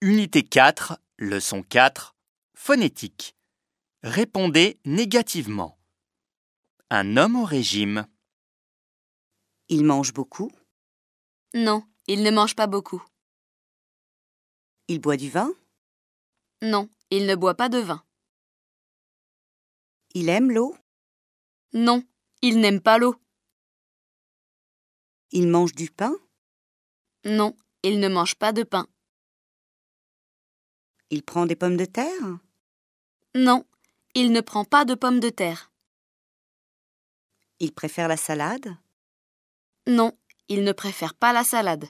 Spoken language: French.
Unité 4, leçon 4, phonétique. Répondez négativement. Un homme au régime. Il mange beaucoup? Non, il ne mange pas beaucoup. Il boit du vin? Non, il ne boit pas de vin. Il aime l'eau? Non, il n'aime pas l'eau. Il mange du pain? Non, il ne mange pas de pain. Il prend des pommes de terre? Non, il ne prend pas de pommes de terre. Il préfère la salade? Non, il ne préfère pas la salade.